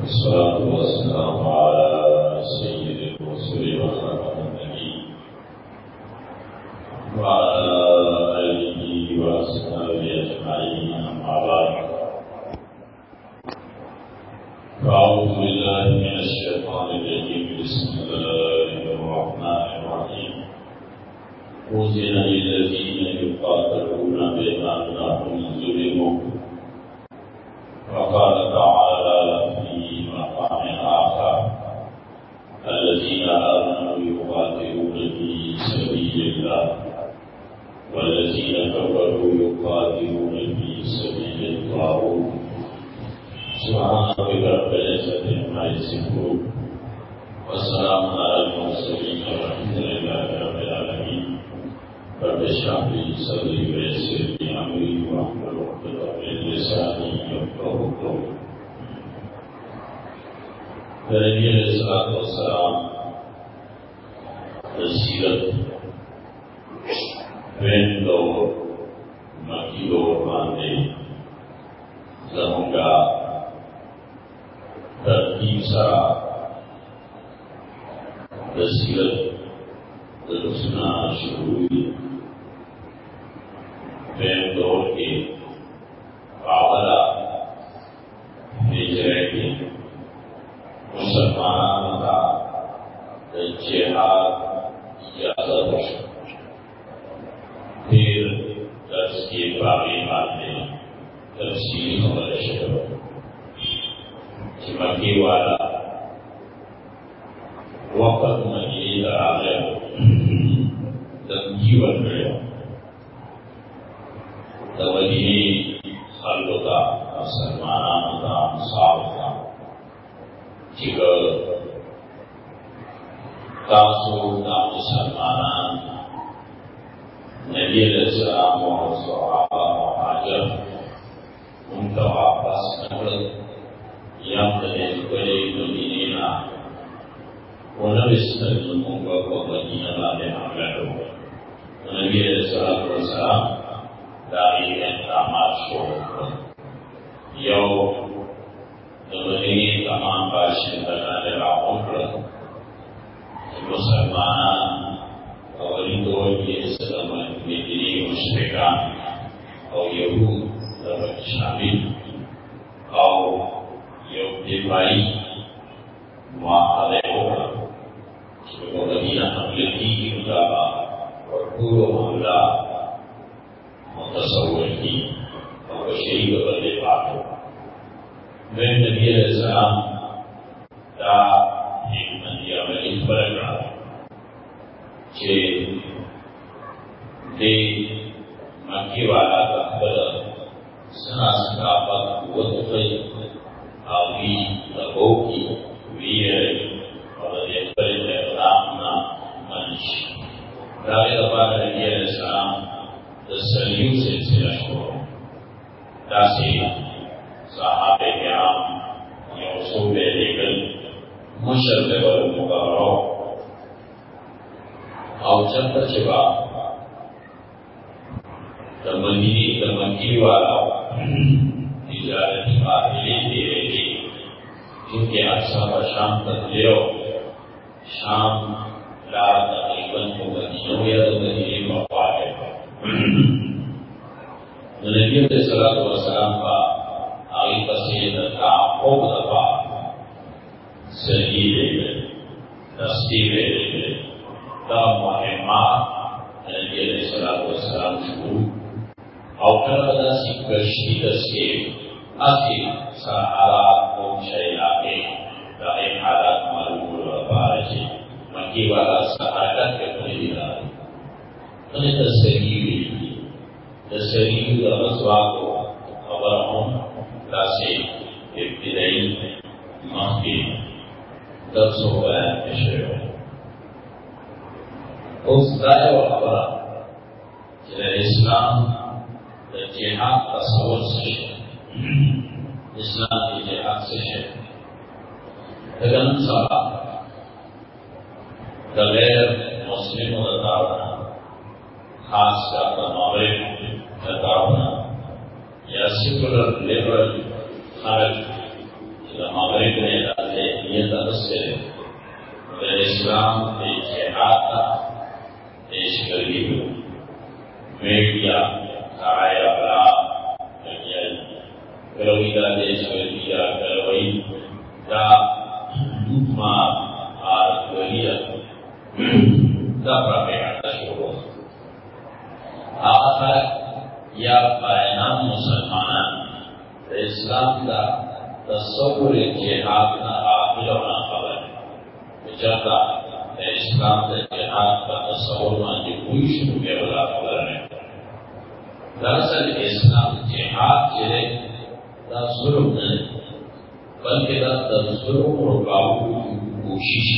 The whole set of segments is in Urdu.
والصلاة والسلام على سيد النبي وعلى آله وأصحابه أجمعين أما بعد. فأعوذ بالله من الشيطان الرجيم. بسم الله الرحمن الرحيم. أذن للذين وقال تعالى في مقام آخر الذين آمنوا يقاتلون في سبيل الله. والذين كفروا يقاتلون في سبيل الطاغوت. سبحان ربك رب العزة عما يصفون. والسلام على المرسلين والحمد لله رب العالمين. رب اشرح لي صدري ويسر علیہ السلام سیرت بین دور مکی دور باندھے زموں کا ترتیب سرا سیرت رسنا شروع ہوئی بین دور کے قابلہ ہجرے کے مسلمانوں کا جہاد اجازت پھر درس کے باقی باتیں تفصیل خبر شروع چمکی والا وقت مجید آگے تنگی بن گئے توجہ خلق کا مسلمانوں کا انصاف کا جگر تاسو دا مسلمانان نبی علیہ السلام و صحابہ و حاجر ان کا واپس نکل یم دنے بڑے مدینینا ونبس نجمون کو ہو نبی علیہ السلام داری احتامات شروع کر یو دبنی تمام باشندگان راہوں پر مسلمان اولی دور کے اسلام مدنی مشرکان اور یہود درک شامل اور یو دفاعی معاہدے ہوگا جو مدینہ حملے کی مطابع اور پورو حملہ متصور کی اور شہید بدلے پاک ہوگا میں نبی علیہ السلام دا ایک مندی عملی فرق رہا چھے دے مکی والا تقبل سنا سکافت قوت خی آوی لگو کی ویر اور دے پر احرامنا منش داغی دفعہ نبی علیہ السلام دا سے سلسلہ شروع دا سی صحابه کرام یوسف لیکل مشرق والمقرر او چند چبا دمگی دمگی والا تجارتی قابلی دے رہی کیونکہ اکثر شام تک لیو شام لا تقریباً کو مدینوں یا تو مدینی موقع ہے نبی علیہ الصلوۃ والسلام کا آئی پسید کا خوب دفعہ صحیح لے گئے دستی لے گئے تب مہمات نبی علیہ السلام والسلام شروع اور کل بدا سی کشتی دستے اسی سر حالات کو شیلا کے دائم حالات معلوم الوفارجی مکی والا سہادت کے پری دار انہیں تصحیح لی تصحیح دا رضوا کو خبر ہوں داسې ابتدایي مخکې درس و بیان کې شوی اوس دا یو خبره اسلام د جهاد تصور څه شي اسلام کې جهاد څه شي دغه نن سبا غیر مسلمو د طرفه خاص کر د مغرب د طرفه یا سیکولر لیبرل خلق مغرب نه د نیت نسته د اسلام د جهاد پیش کړی میډیا کایا بلا کلوی دیش وریا کلوی دا لوما یا بینام مسلمانان، اسلام دا تصور جہاد نہ آخر ہونا خبر جاتا اسلام دا جہاد کا تصور مانجی کوئی شروع کے بلا خبر نہیں دراصل اسلام جہاد چرے دا ظلم نه بلکې دا د ظلم رکاوټ کوشش۔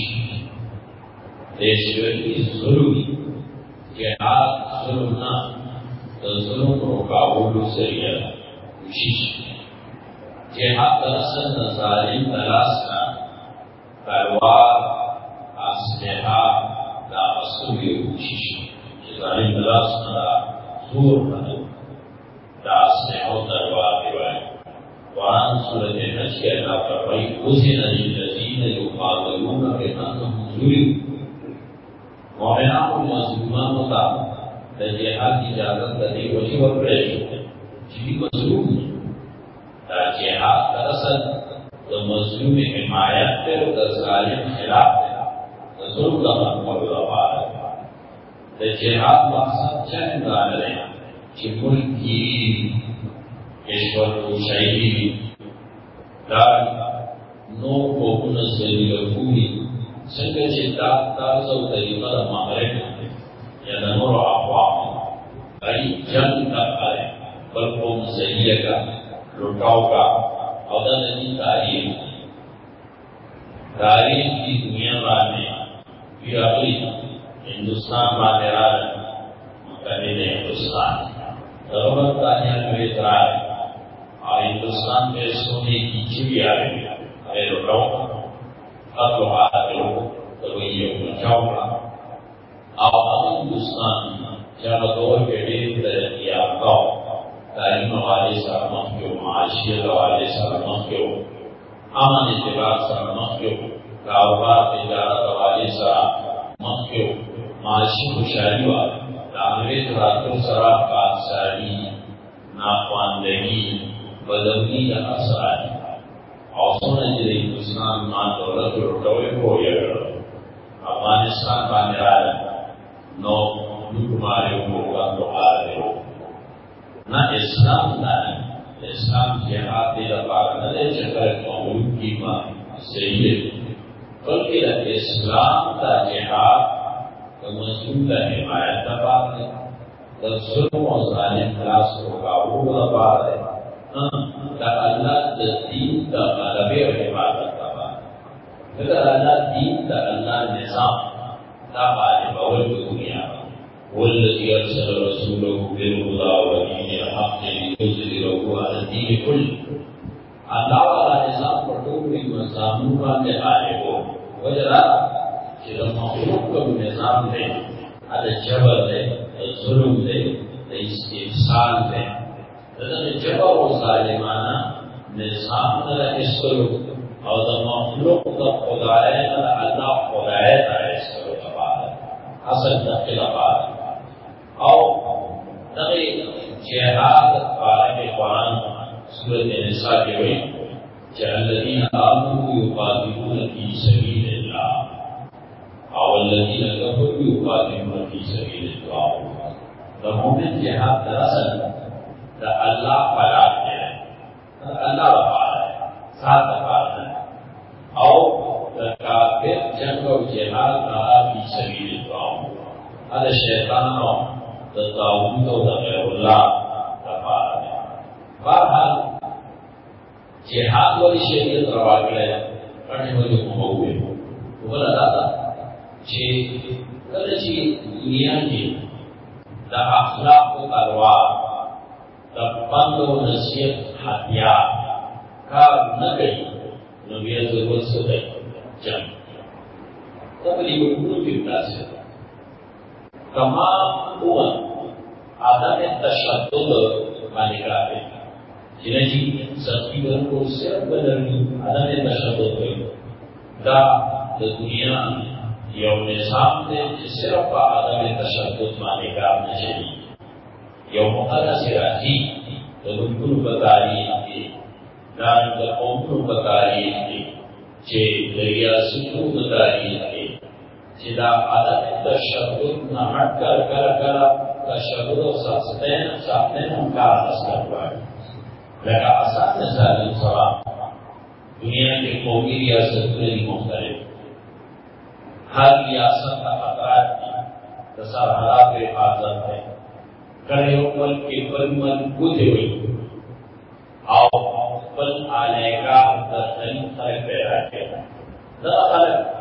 د شوی ظلم جهاد ظلم نه د ظلم رکاوټ سریه کوشش جهاد اصل د ظالم تلاش کا تلوار اسلحه دا اصل یو کوشش چې تلاش نه زور نه دا اسلحه او تلوار دی قرآن سورت حج کے اللہ فرمائی اذن للذین یقاتلون بانهم ظلموا مومنان او مظلومان ہوتا د کی اجازت د دې وجه ورکړې چې مظلوم۔ دا جهاد اصل د مظلوم حمایت پر د ظالم خلاف د ظلم د مقابله لپاره د جهاد مقصد څنګه لري چې ملک کی کشور کو شہیدی دار نو کو منزلی رفوی سنگا چتا تازو طریقہ دا مغرب یا دا نور اقوام جنگ کا آئے بلکو مزلیہ کا لٹاؤ کا او دا ندی تاریخ تاریخ کی دنیا بانے بھی اگلی ہندوستان بانے رہا مقابل ہندوستان رغبت تاریخ میں اترائے اور ہندوستان میں سونے کی چڑی آ رہی ہے لوٹاؤ اب تو آ رہے ہو تو یہ بچاؤ کا اور اب ہندوستان جب دور کے ڈیر ترقی یافتہ تعلیم والے سرمت کیوں معاشیت والے سرمت کیوں امن اعتبار سرمت کیوں کاروبار تجارت والے سرمت کیوں معاشی خوشحالی والے انگریز راتوں شراب کا ساری ناخواندگی بدمنی یا اثرات اور سونے جلے جی، ہندوستان مان دولت لٹوئے کو یہ افغانستان کا نرائل نو لکمارے ہو کا تو آ رہے ہو نہ اسلام نہ اسلام جہاد دے لپار نہ چکر مولود کی ماں، صحیح بلکہ اسلام کا جہاد مظلوم کا حمایت کا بات ہے۔ ظلم اور ظالم خلاص کو قابو کا بات ہے۔ ہاں، اللہ دین کا غلبے اور حفاظت کا بات ہے۔ اللہ دین کا اللہ نظام کا غالب اول کی والذي ارسل رسوله بالهدى ودين الحق ليظهره على الدين كله اللہ والا نظام پر ٹوکری مضامون باندې غالب ہو وجہ چې مخلوق کوم نظام دی دا جبر دی ظلم دی د استفصال جبر او ظالمانه نظام نه اسلو او مخلوق د خدای نه الله خدای ته اسلو اصل د خلافات۔ او دغه جهاد بارے قرآن سورۃ النساء کې وایي چې الذين آمنوا يقاتلون في سبيل الله او الذين كفروا يقاتلون في سبيل الطاغوت دا مومن جهاد دراصل دا الله فلا ہے۔ الله وفا ہے، ساتھ ہے۔ او کافر جنگ و جهاد دا في هذا شیطان نو الله. وفا بہرحال جهاد والی شریعت روا کړه کړي وځي کومه وې. ولا دا چې کله چې دنیا کې د اخلاق او تلوار د بند او نصیحت هتیار کار نه کوي، نو بیا ضرورت څه دی جنگ تقریباً ټول تاسو تمام هو عدم تشدد والے باندې راځي جنجی سختی ورن کو صرف بدرنی عدم تشدد ہوئی دا دنیا یو نظام دے صرف عدم تشدد مانے کا نشری جی۔ یو مقدر سراجی دا ملکن بکاری دی دان دا قومن بکاری دی چه دریا سکو بکاری دی چه دا عدم تشدد نمٹ کر کر آسان مثال دنیا کے قومی ریاست میں مختلف۔ ہر ریاست کا خطرات کی حفاظت ہے۔ کرے پل کے پل من بودھے ہوئی آؤ، پل آنے کا دردن خلق پیدا کیا۔ دا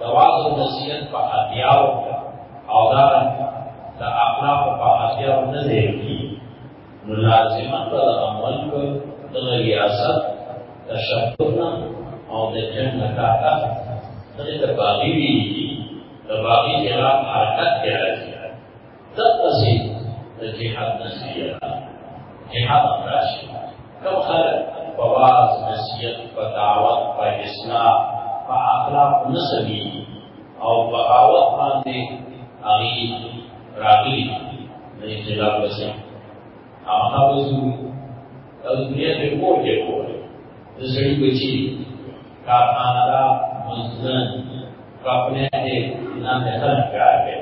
خلق دواز و نصیحت پا ہتھیاو اوزارا دا اخلاق پا ہتھیاو نظر کی ملازمت پر عمل کو د ریاست تشکرنا او د جنگ نکاتا د باغی وی د باغی خلاف حرکت کیا راځي تب پسې د جهاد نصیحت جهاد راشي کوم خلک فواز نصیحت په دعوت په اصلاح اخلاق نسبی او بغاوت باندې اغي راغلي د اختلاف وسه آقا بزرگ او دنیا پہ کوڑ کے کوڑ۔ سڑی بچی کارخانہ مزدن کپنے دے نام خلق کر کے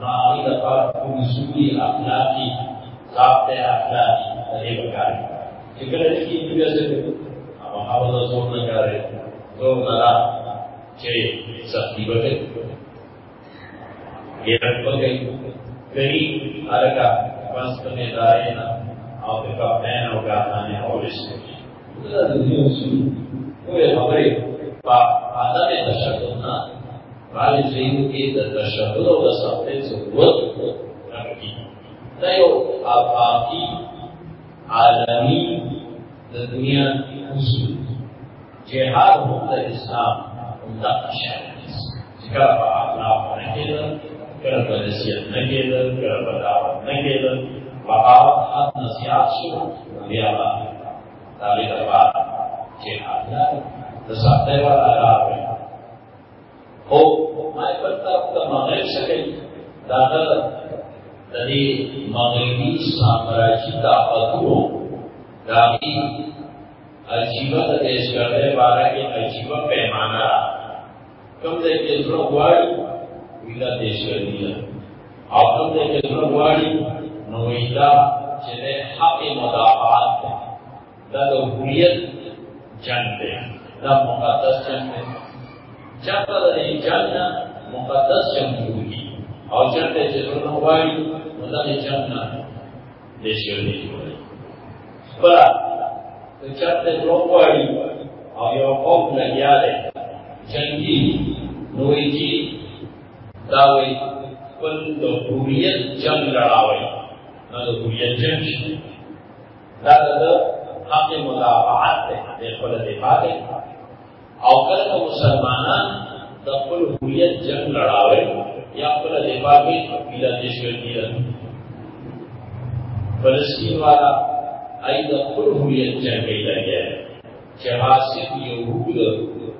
نامی دفعہ اصولی اخلاقی، ضابطے اخلاقی طریقہ کار فکر ہے کہ دنیا سے۔ اب حافظ زور نہ کر رہے زور نہ رہا چھے سختی بٹے یہ رکھ بگئی کہیں۔ ارکا بس کرنے دارے پھر کپتین اور گاہانے اور اس کو۔ کوئی آدھا میں تشدد نا۔ راج زین کی تشدد اور سفتے ضرورت رکھی تیو آفاقی عالمی دنیا اصول جہاد ہوتا اسلام۔ ہوتا اشیاء ذکر پر اخلاق رکھے کله په نصیحت نه کېدل کله په دعوت نه کېدل بغاوت حد نصیحت شو بیا به هغې دپاره جهاد نه د سختۍ والا راغی خو ما بل طرف ته مغرب څه کوي د هغه د دې مغربي سامراجي طاقتونو د هغې عجیبه د دهشتګردۍ باره کې عجیبه پیمانه را کوم ځای کې زړه غواړي ویلا دیش کر دیا۔ آپ لوگ نے کتنا گواڑی نویلا چلے حق مدافعات دے دا دا حریت جنگ دے دا مقدس جنگ دے جنگ دا دا جنگ نا مقدس جنگ ہوگی۔ اور جنگ دے کتنا گواڑی دا دا جنگ نا دیش کر دی گواڑی بلا، تو جنگ دے اور یو قوم لگیا دے جنگی نوی کی داوی خپل د هویت جنگ لړاوي دا د هویت جنگ دا د حق مدافعات ته د خپل دفاع دی او کله مسلمانان د خپل هویت جنگ لړاوي یا خپل دفاع کوي پیلا دیش کوي فلسطین والا ای د خپل هویت جنگ کوي لګیا چې حاصل یهود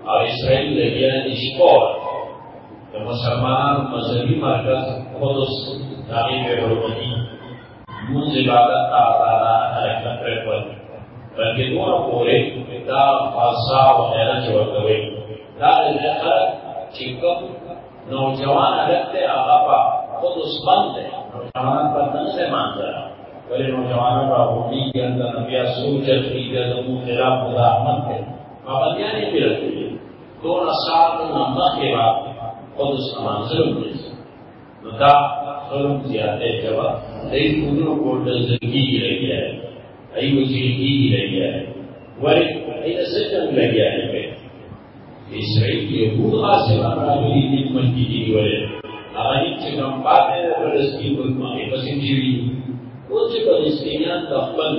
او اسرائیل لګیا دي شپور مسلمان مذهبي مرکز قدس داغي په ورونی مونږ عبادت ته آزادانه حرکت پرېښول بلکې دونه دا خاصه او غیره چې دا د خلک چې نوجوان هلک دی هغه په قدس بند دی نوجوانان په نه سه مانځه ولې نوجوانان را وړي ګرځنه بیا سوچ کوي د زموږ خلاف مزاحمت کوي پابندیان یې پیل کړي دونه سال نه مخکې قدس منظر نیست نو دا ظلم زیاده جوا دای کودنو کوټ زنګي لګیا ہے ای وزیرګي لګیا ہے ولی ای سجن لګیا ہے۔ اسرائیل یهود حاصلان راغلي دي ملکی دي ولی هغه چې کوم پاتې فلسطین په باندې پسې دي او چې فلسطینیان د خپل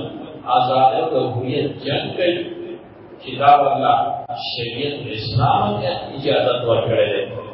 آزاد او هویت جنگ کوي چې دا ولا شریعت اسلام ته اجازه ورکړي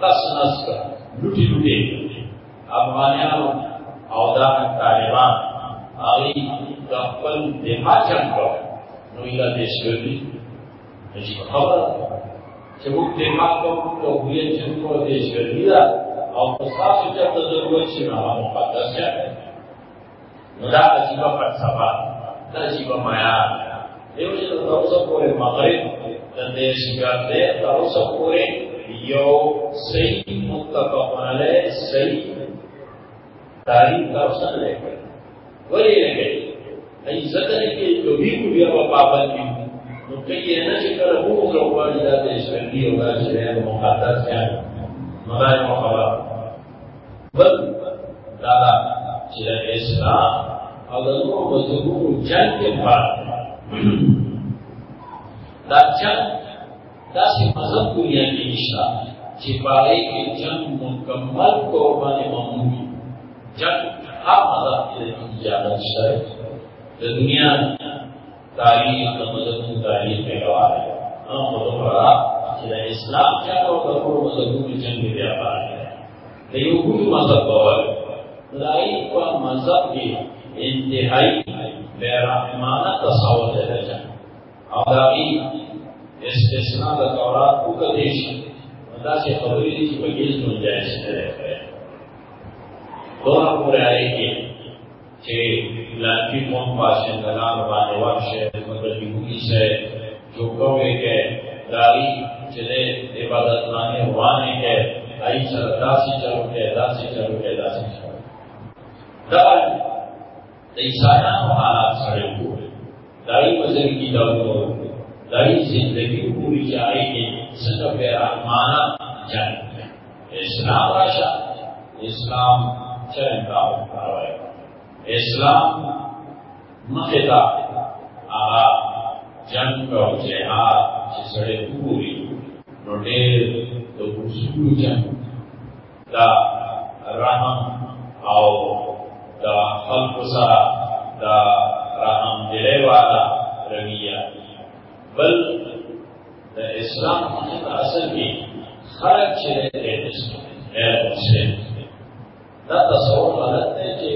کس نس کا لوٹی لوٹی افغانیان او طالبان آئی خبر ضرورت مقدس مغرب یو صحیح متفق علیه صحیح تاریخ تاسو نه لګي ولی لګي ای ذکر کې جو بھی کو بیا پابندی نو کئی نه چې کله وو سره وایي دا د شرعي او د شریعت مقدس ځای بل دا چې اسلام۔ او د نور مذهبونو جنگ کې فرق دا جنگ داسې مذهب دنیا کې نشته چې پاره کې جنگ مکمل قرباني معمول جنگ ہر مذہب کی اجازت شرط دنیا تاریخ مذہب کی تاریخ میں گواہ ہے؟ ہم مذہب رہا اسلام کیا ہو کروڑ مذہبوں میں جنگ ویاپار ہے۔ لیکن کچھ مذہب بول لڑائی کا مذہب کی انتہائی بیرحمانہ تصور ہے۔ جنگ اور ابھی استثناء کا دورات کو کدیش اللہ سے خبری کی بگیز گنجائش ہے۔ دونوں پورے آئے گی کہ لانچی قوم پاشن دلال بانے ورش ہے مگر یہودی سے جو کوے کے داری چلے، عبادت لانے وانے کے آئی سر، داسی چلو کے، داسی چلو کے، داسی چلو دار عیسائیان و حالات سڑے ہوئے داری مذہب کی دولت داری زندگی پوری جائے گی صرف رحمانہ جنگ اسلام راشا اسلام چرن کا کاروائی اسلام مخدا آغا جنگ و جہاد جسڑے پوری۔ نوٹیر تو اصول جنگ۔ دا رحم او دا خلق سرا، دا رحم دلے والا رویہ بل دا اسلام مخدا اصل کی خرق چلے دے مسلم دا تصور غلط ہے کہ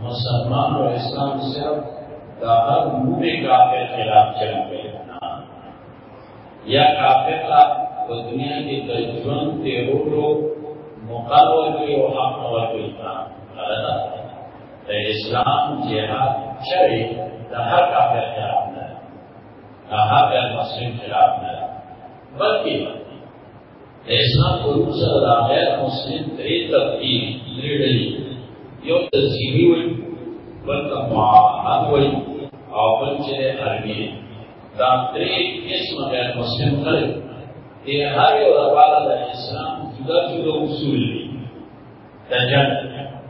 مسلمان اور اسلام صرف ہر موبے کافر خلاف چل گئے یا کافر کا تو دنیا کی تجربن کے رو مقابل کوئی اور حق اور کوئی کام غلط ہے۔ اسلام جہاد شرع ہر کافر خلاف۔ نہ ہر مسلم خلاف نہ بلکہ اسلام کو دوسرا غیر مسلم تری تبدیل یو ہوئی، بلکہ معاہد ہوئی اور بلچے عربی غیر مسلم خلق یہ ہر یو روالا دا اسلام جدا جدا اصول لی تجن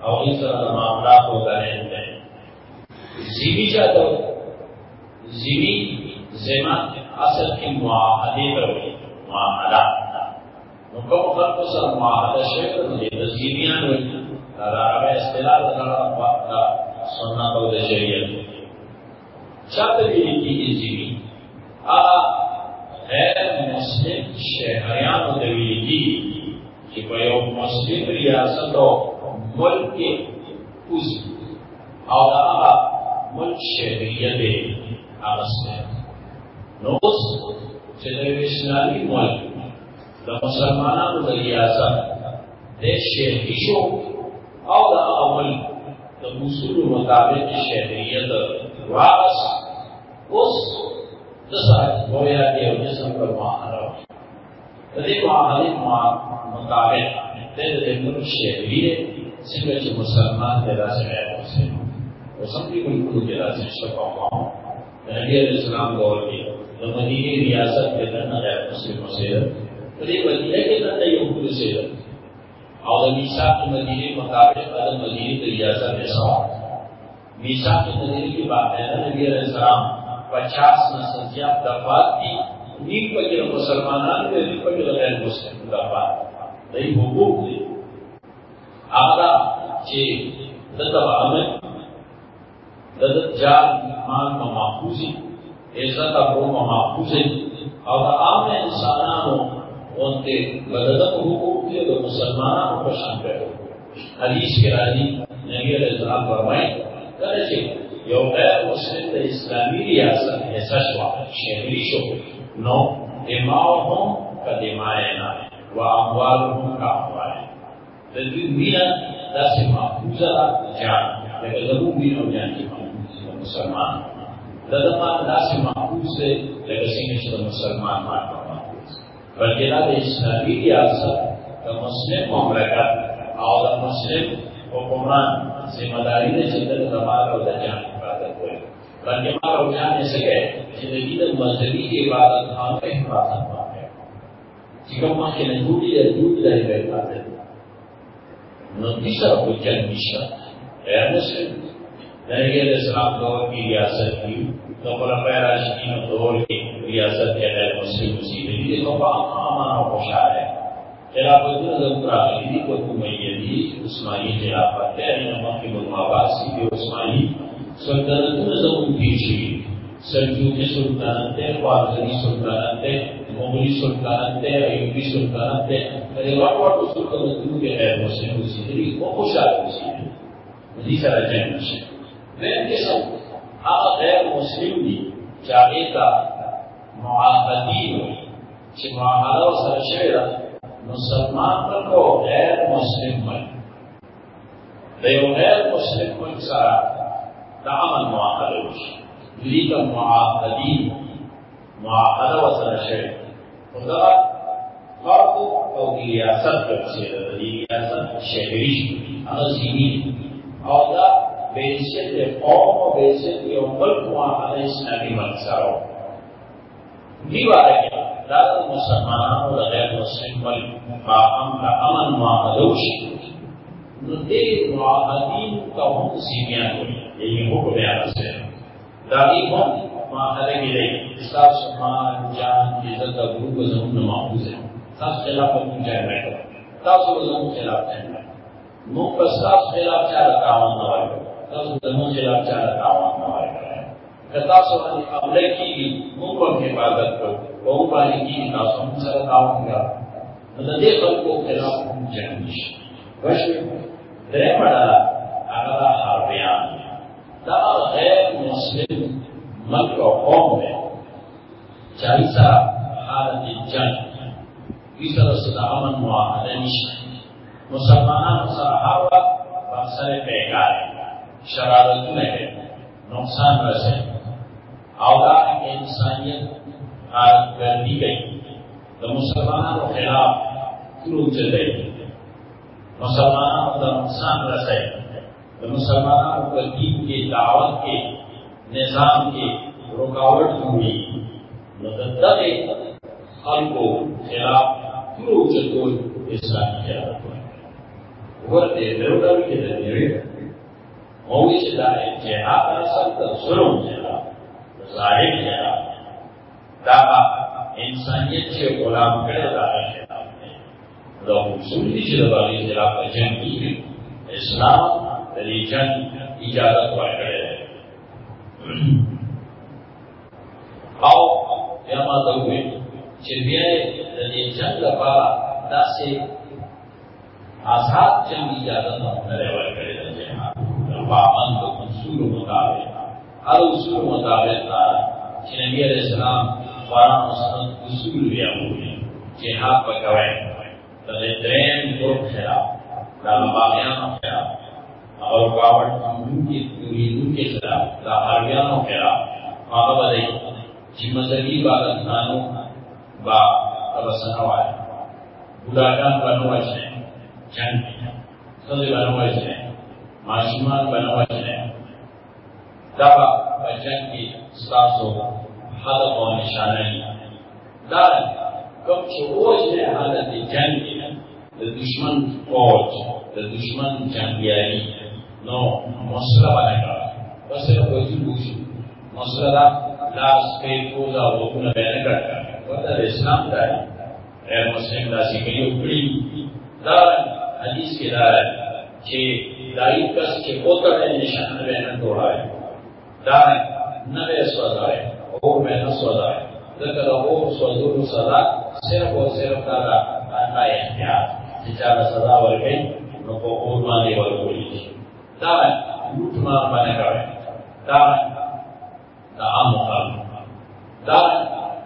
اور اس طرح معاملات کو کریں دیں زیمی چاہتا ہو زیمی زمان اصل کی معاہدے پر ہوئی معاہدات مکم خلق سر معاہدہ شکر دے تزیمیان ہوئی رابع اصطلاح دا سنت او د شریعت چاته ویل کیږي چې هغه غیر مسلم شهریانو ته ویل کیږي چې په مسلم ریاست او ملک کې اوس او هغه ملک شهریه دی نو اوس چې د اسلامي ملک د مسلمانانو د ریاست د شهري شو او دا اول د اصول مطابق شهریت واپس اوس د سره گویا دی او جسم پر معاملہ د دې معاملې مطابق د دې د شهری څنګه چې مسلمان د راځي مسلم او څنګه بالکل د راځي شفاعه د نبی اسلام دور کې د مدینه ریاست کې د نه مسلم مسیر په دې مدینه کې د یو کلی اور میسا کی مدینے مطابق عدم مدینے کی ریاست میں سوال میسا کے نظریے کی بات ہے نبی علیہ السلام پچاس نسل دفات کی۔ نیک پکڑ مسلمان کے نیک پکڑ غیر مسلم دفات نہیں، حقوق دی آگا چی دتا عمل دتا جال مال محفوظی۔ عزت ابو محفوظی اور عام انسانانو ان کے بددت حقوق کے مسلمانوں کو شامل حدیث کے راضی نبی علیہ السلام فرمائے درجه یو غیر مسلم د اسلامی ریاست حصہ شوا شهری شو نو دماغهم کدمائنا و اموالهم کا اموالنا د دوی مینا داسې محفوظه جان۔ لکه زموږ مینا او جان کې محفوظ مسلمان۔ د مسلمان دا ریاست مسلم مملکت. او مسلم حکمران ذمہ داری نے چندر اور حفاظت بلکہ اور جان ایسے گئے زندگی مذہبی کی عبادت خان حفاظت پا ہے. ماں کے یا رہے گئے حفاظت نتیسرا مشرا غیر مسلم نبی علیہ السلام دور کی ریاست کی تو خلفۂ راشدین دور کی ریاست کے غیر مسلم مسیح دیکھو امانوں کو شاہ ہے۔ خلافت نظر راغلی کو امیدی عثمانی خلافت ہے نمک المعباسی کے عثمانی سلطنت نظر پیشی سلجوکی سلطنت ہے فاضلی سلطنت ہے مغلی سلطنت ہے ایوبی سلطنت ہے ارے وٹ وٹ سلطنت کے غیر مسلم اسی طریقے وہ خوش آئے اسی ہے اسی طرح جی جنگ جی۔ سے میں قسم آپ غیر مسلم بھی چاہے کا معاہدی ہوئی جی کہ معاہدہ سر شعر مسلمان کو غیر مسلم ملک دیو غیر مسلم ملک سارا تعامل معاہدہ وشي يريد المعاهدين معاهدة وسنة شيء وده فرق أو رياسات كبسيرة دي رياسات شهرية أنا زميل أو ده بيسد قوم وبيسد يوم ملك معاهدة إسلامي مكسره دي بارك دا مسلمانانو د غیر مسلم ملک فاهم کا امن معاهده وشي نو دې معاهدین ته هم سیمیان وي یعنی حکم بیان سره دا دې هم معاهده کې دی اسلام سمان، جان، عزت او ګروپ زموږ محفوظ دي تاسو خلاف کوم ځای نه تاسو زموږ خلاف نه مو په تاسو خلاف چا تاوان نه وایي تاسو زموږ خلاف چا تاوان کتا خلاف دا غیر مسلم ملک او قوم میں۔ حالت جنگ۔ سره صدا امن معاهده سره هر وخت بحثره بیکار شرارتونه نقصان رسوي او دا انسانیت حالت گردی گئی دا مسلمانانو خلاف شروع چل گئی مسلمانانو دا نقصان رسائی دا مسلمانانو کا دین کے دعوت کے نظام کے رکاوٹ ہوئی مدد خلقو خلاف شروع چل گئی اسلامی خلاف ورته دروډل کې د دې موږ چې دا جهاد اصل ظلم جهاد ظالم جهاد دا انسانیت چې غلام کړي دا خلاف دا اصول دي چې د باغی خلاف جنگ کیږي اسلام د دې جنگ اجازه ورکړي او یا ما ته وایي چې بیا د دې جنگ لپاره داسې آزاد جنگ اجازت نه ورکړي د جهاد پابند اصول مطابق. هر اصول مطابق چې نبی علیہ السلام قرآن و سنت اصول بیا وایي جهاد وکوي د دې درېم ګروپ خلاف دا باغیانو خلاف او رکاوټ کوونکي دوی خلاف دا حربیانو خلاف هغه باندې چې مذهبي عبادتانو با تبسنه وایي بوډاګان باندې وایي جنگ سوزی بنوائی سے معاشمان بنوائی سے دبا بجنگ کی ستاسو حدق و نشانه دار کم چه اوج ہے حالت جنگ د دشمن فوج د دشمن جنگیاری نو، مسئلہ بنے گا بس صرف وجود بوشي مسله لاس په کوزا وونه بیان کړه وته اسلام دا اے مسلم دا سی کلیو کړی دا حدیث کې دا چې دای کس چې اوته نشان نه نه ټوړای دا نه سوځای او مې نه سوځای ذکر او سوځولو سزا صرف او صرف دا الله اختیار چې چا سزا ورکړي نو په اور باندې ورکړي دا لوټ مار باندې کوي دا دا امر دا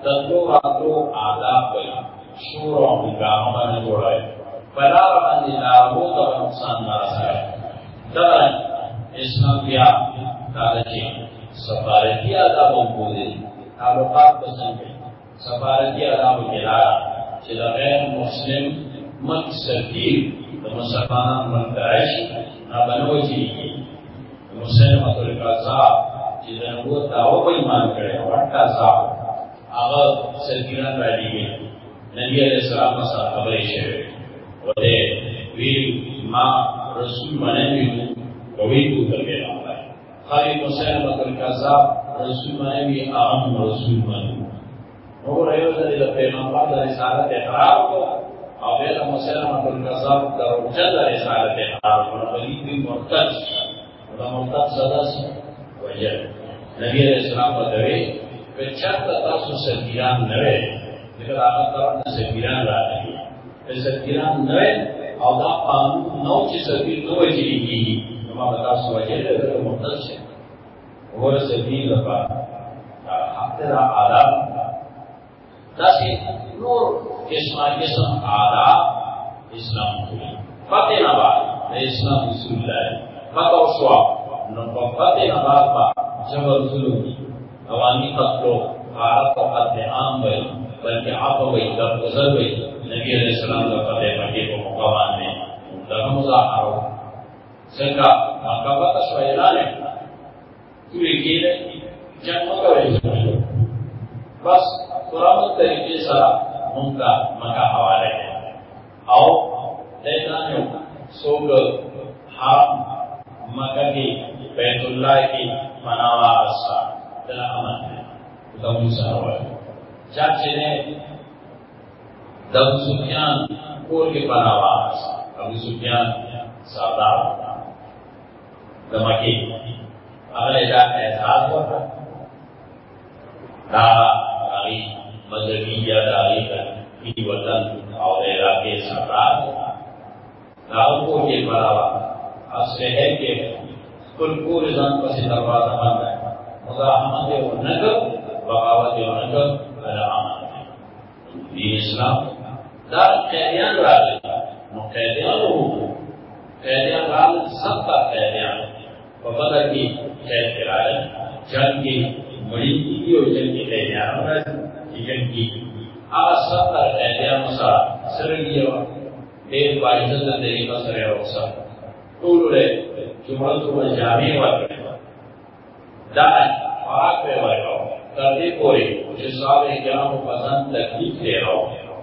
تدلو راتلو آداب وي شور او هنګامه باندې جوړای بلا باندې لاغو ته نقصان راځي دا اسلام بیا دا چې سفارتي آداب هم دي تعلقات پسند سفارتي آداب کې چې د غیر مسلم ملک سفیر د مسلمانانو ملک راشي نه بنوځي مسلمه القضاء چې د نبوت دعوه په ایمان کړي او ورته صاحب هغه سفیران را لېږي نبی علیہ السلام سره خبرې شوې وتے ویل، ما رسول منبی ویل کو کرے آتا ہے۔ خالی مسائل مطلب کذاب رسول منبی اعم رسول منبی وہ رہے ہو جائے پیغمبر دا رسالت اقرار کو اور غیر مسائل مطلب کذاب دا وجہ دا رسالت اقرار کو ولی دی مرتد دا مرتد زدہ سے وجہ نبی علیہ السلام بدوی کہ چاہتا تاسو سبیران نوے، لیکن آخر طرح سبیران را 9 9 cisărilor religii, نبی علیہ السلام کا فتح مکہ کو مقامان میں دغه مظاهره څنګه مکه په شو اعلان کوي کېده جنگ مکوي بس قرآن طریقے سره مونږ مکه حواله او دیدانو سوګ حرم مکه کې بیت الله کې مناوا اسا دلا امن ہے۔ دا موسی وایي چې نه د ابو سفیان کور کې مناوا اسا ابو سفیان سردار د مکه هغه احساس وکړ دا هغه مذهبي یا تاریخ کی وطن او علاقے سردار۔ دا کور کې مناوا اصله ہے کہ کل پورے ځان پسې دروازه باندې مزاحمت او نګ بغاوت او نګ الهام دین اسلام دا قیدیان راغلي نو قیدیان وو قیدیان راغلي سب کا قیدیان. په بدر کې قید کړل جنگ کې مړی کی او جنگ کې قیدیان راځي جنگ کې هغه سب کا قیدیان سره سره یو ډېر باعزت طریقه سره اوسه ټول له جمعه تو جامع ورکړي دا پاک په ورکاو تر دې پورې چې صاحب کرام پسند تکلیف دی راو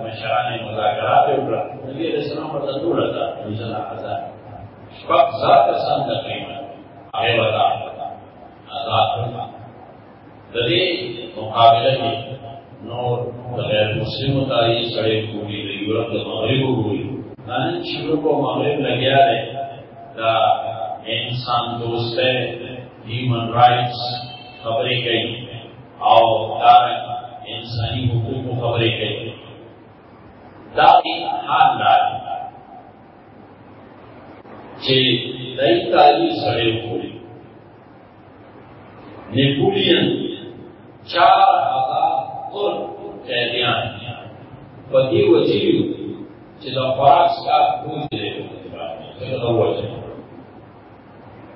مشران مذاکرات اوپر نبی علیہ السلام پر تدور تھا انزل ہزار شفق ذات سن تقریباً آئے بتا آزاد ہوگا ددی مقابلہ کی نور غیر مسلم تاریخ سڑے پوری یورپ کے مغرب ہوئی نان شروع کو مغرب لگیا ہے دا انسان دوست ہے ہیومن رائٹس خبریں گئی اور انسانی حقوق کو خبریں گئی داخی حال نئی تعلیم سڑے ہوئے۔ نیپولین چار ہزار قیدیاں۔ پتی وزیر فراس کا پوچھ دے۔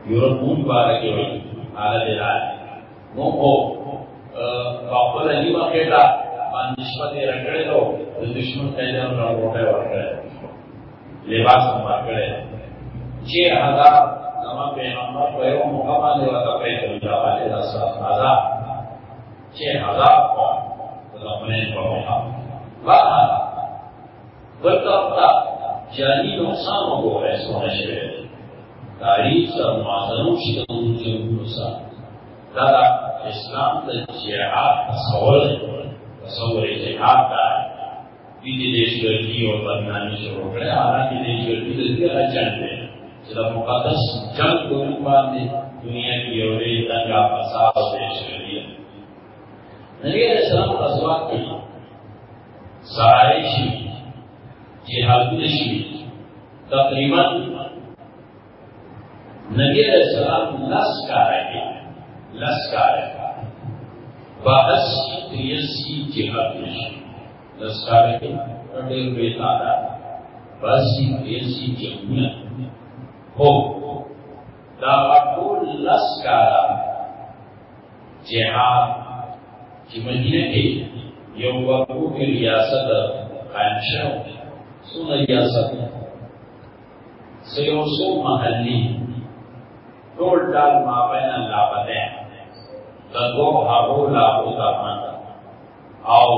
یورپ مون بارہ کے حالت رائے نو خپل نیمه باندې شپه رنگړې نو د دشمن کله نو روټه ورکړه لباس هم ورکړه چې هغه زما پیغمبر په یو موقع باندې وتا پیدا کړل علیه السلام هغه چې هغه په خپل په موقع واه بلته جانی نقصان وګورئ څنګه شوی تاریخ او معاصرو چې د وجود سره دا اسلام د جهاد تصور تصور جهاد دا دې دې شګي او بدنامي شروع کړه حالانکه دې شګي د دې اجازه ده چې د مقدس جنگ په باندې دنیا کې یو لوی دنګا فساد او دې شګي نبی علیہ السلام ازواج کې سارای شي جهاد شي تقریباً نبی علیہ السلام لس کا رہے لس کا رہے بحث تریسی جہاد نشی لس کا تارا باسی تریسی جمعیت ہو۔ جہاد کی مدینہ کے کی ریاست قائم سن ریاست سیوسو محلی الله بده د دوه هغو لا او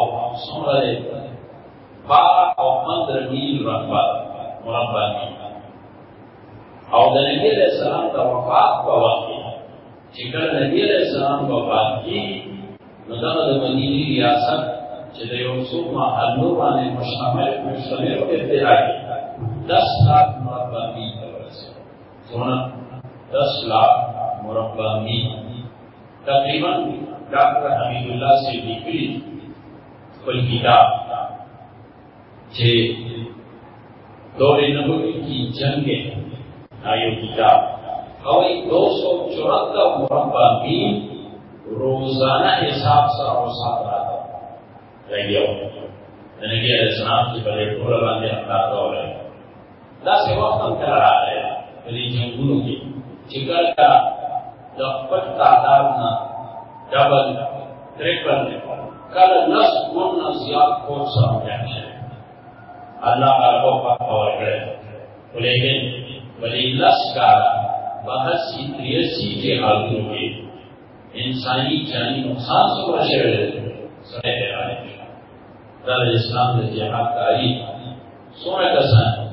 با او پندر میل رقبه مربع او د نبی له سلام د وفات په وخت چې کله نبی له سلام وفات کی نو دا د مدینه ریاست چې د یو څو محلو باندې مشتمل مشتمل ابتدایي دس لاکھ مربع میل ورسېږي څونه دس لاکھ مربع میل تقریباً ڈاکٹر حمید اللہ سے لکھی کوئی کتاب چھ دور نبوی کی جنگیں آئیو کتاب۔ اور ایک دو سو چورہتر مربع میل روزانہ حساب سے اور ساتھ رہا رہ گیا۔ یعنی نبی علیہ السلام کی بڑے ٹھوڑا باندھے انداز ہو رہے دس وقت ہم کر رہا ہے یعنی جنگلوں کی جگر کا دفتر تعداد نہ ڈبل ٹریپل کل نس گن زیاد کو سمجھا ہے اللہ کا کا خبر کرے لیکن بلی لس کا بہت سی تریسی کے حالتوں کے انسانی جانی نقصان سے بچے سڑے در اسلام نے جہاد کاری سونے کسان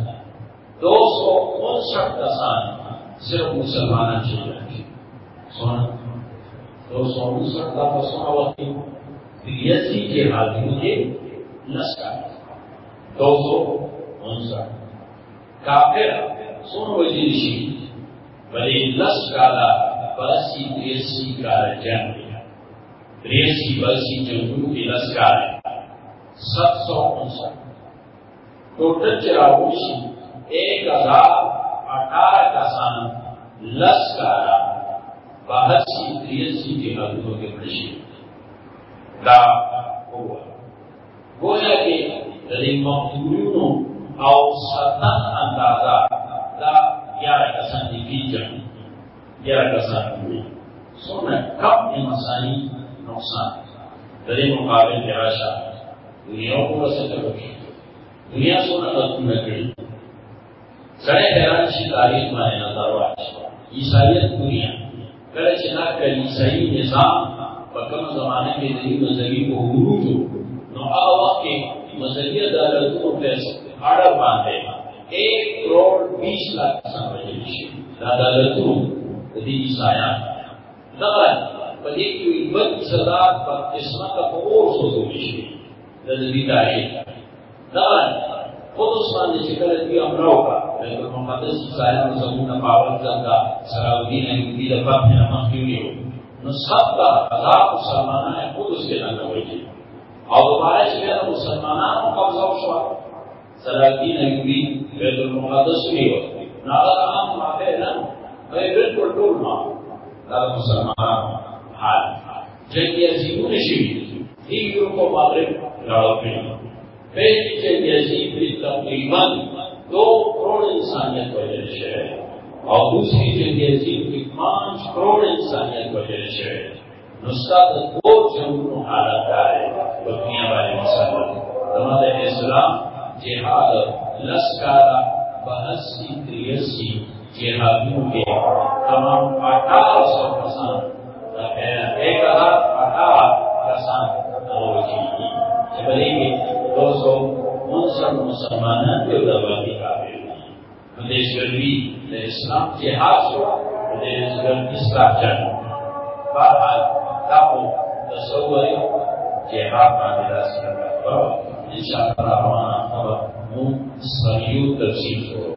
دو سو انسٹھ کسان صرف مسلمان چاہیے دو سو انسٹھ کا سونا کے کے لشکر دو سو انسٹھ کافر سون وزیر برسی کا جنگ۔ تریسی برسی جنگوں کی لشکر سات سو انسٹھ ٹوٹل چراوشی ایک ہزار اٹھارہ کسان لشکارا بہسی تریسی کے حدوں کے پرشی دا ہوا گویا کہ دلی مقتولونو او ستن اندازہ گیارہ کسان گیارہ کسان ہوئی سونا کم انسانی نقصان۔ دلی مقابل دراشا دنیا کو رسل رکھی دنیا سونا ختم نکڑی سڑے حیران شي تاریخ باندې نظر واچي عیسایت دنیا۔ کله چې دا عیسائی نظام په کوم زمانه کې د مذهبي په عروج نو هغه وخت کې مذهبي عدالتونو په اړه باندې 1 کروڑ 20 لاکھ کسان وژل شي دا عدالتونو د کې بد صدا په قسمت په اور سوزول شي د دې تاریخ۔ دا خود اس باندې چې کله دې امر وکړه بیت المقدس ځایونه زمونه پاول ځکه سراودین ایوبی د فتح نه مخکې ویو نو سبا هزار بیت المقدس ویو نو هغه تمام ماته نه به بالکل ټول ما دا حال۔ جنگي ازیونه شي دي یو په مغرب راوړل بیت جنگ یزید بھی تقریباً دو کروڑ انسانیت وجہ شہر اور دوسری جنگ یزید بھی پانچ کروڑ انسانیت وجہ شہر نسخہ دو جنگوں حالت ہے بکیاں والے مسلم ہمارے اسلام جہاد لشکارا بہسی تریسی جہادیوں کے تمام اٹھارہ سو کسان ایک ہزار اٹھارہ پسند کسان بڑی دو سو سب مسلمان کے دبا کے قابل مدیش گرمی اسلام جہاد مدیش گرمی اسٹرکچر بہرحال تاکو تصور جہاد کا میرا ان شاء اللہ ہمارا اب منہ تفصیل ہو۔